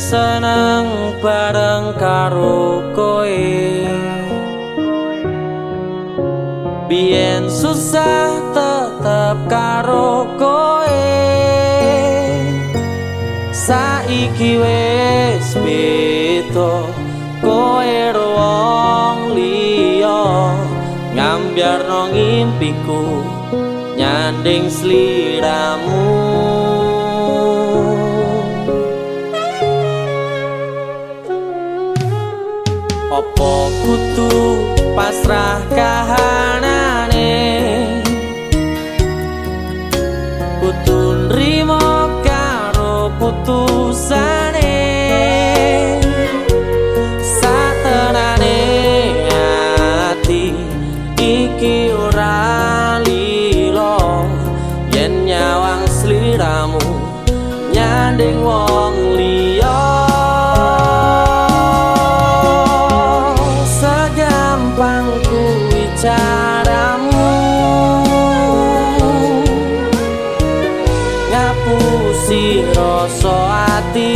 Seneng bareng karo koe. Bien susah tetep karo koe. Saiki wis beto koe ruang liya. Ngambiar no ngimpiku nyanding sliramu Opo kutu pasrah kahanane? Kutu nrimo karo putusane. Satenane ati iki ora lilo. Yen nyawang sliramu nyanding wong caramu. Ngapusi rasa ati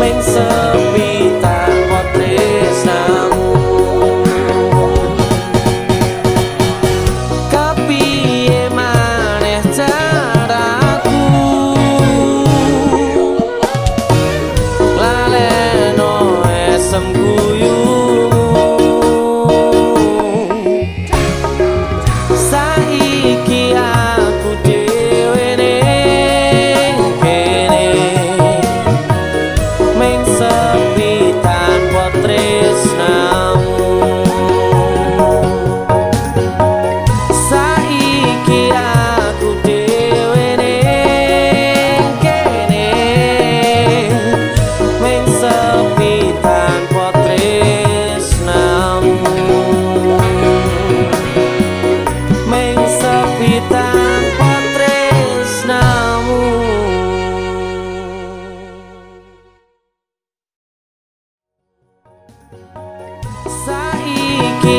homem são Saiki